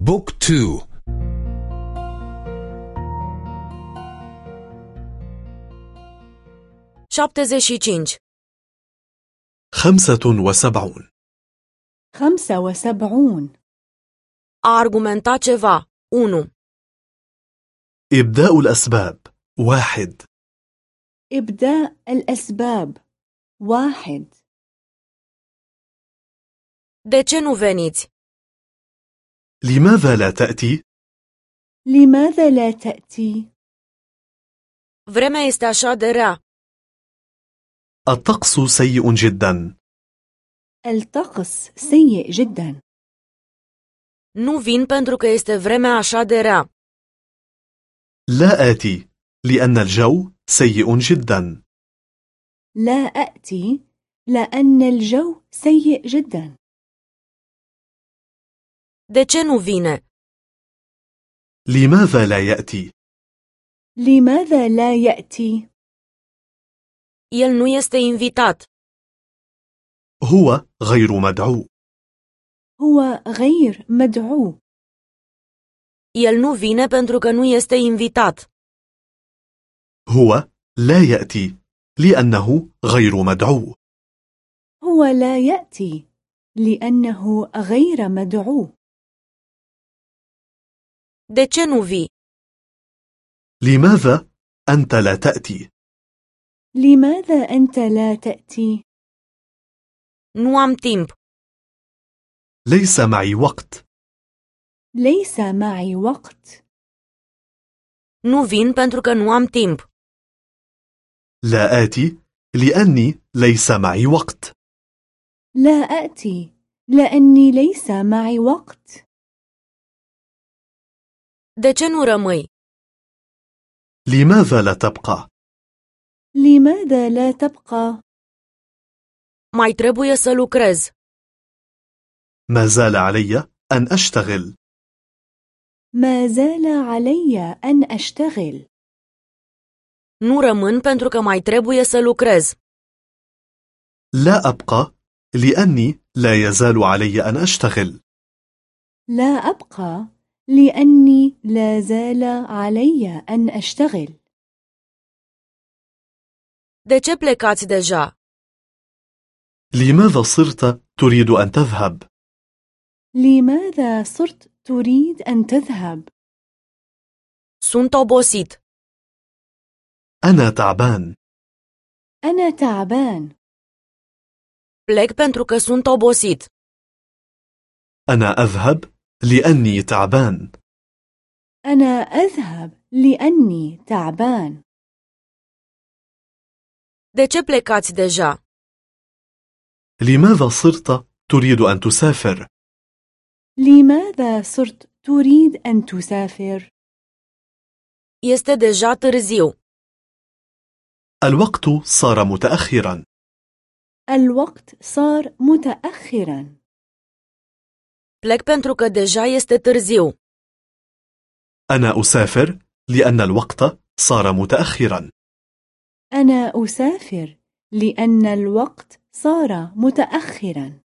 بوك تو خمسة وسبعون. خمسة وسبعون. Argumenta ceva. 1. إبداء الأسباب. واحد. إبداء الأسباب. واحد. De ce nu veniți? لماذا لا تأتي؟ لماذا لا تأتي؟ Vremea este așa de rea. الطقس سيء جدا الطقس سيء جدا Nu vin pentru că este vremea așa de rea. لا آتي لأن الجو سيء جدا لا أأتي لأن الجو سيء جدا De ce nu vine? لماذا لا يأتي؟ لماذا لا يأتي؟ El nu este invitat. هو غير مدعو هو غير مدعو El nu vine pentru că nu este invitat. هو لا يأتي لأنه غير مدعو هو لا يأتي لأنه غير مدعو De ce nu vii? لماذا أنت لا تأتي؟ لماذا أنت لا تأتي؟ Nu am timp. ليس معي وقت ليس معي وقت Nu vin pentru că nu am timp. لا آتي لأني ليس معي وقت لا أأتي لأني ليس معي وقت De ce nu rămâi? لماذا لا تبقى؟ لماذا لا تبقى؟ Mai trebuie să lucrez. ما زال علي أن أشتغل ما زال علي أن أشتغل Nu rămân pentru că mai trebuie să lucrez. لا أبقى لأني لا يزال علي أن أشتغل لا أبقى لأني لا زال علي أن أشتغل De ce plecați deja? لماذا صرت تريد أن تذهب؟ لماذا صرت تريد أن تذهب؟ Sunt obosit. أنا تعبان أنا تعبان Plec pentru că sunt obosit. أنا أذهب لأني تعبان أنا أذهب لأني تعبان De ce plecați deja? لماذا صرت تريد أن تسافر؟ لماذا صرت تريد أن تسافر؟ Este deja târziu. الوقت صار متأخرا الوقت صار متأخرا Plec pentru că deja este târziu. أنا أسافر لأن الوقت صار متأخرا أنا أسافر لأن الوقت صار متأخرا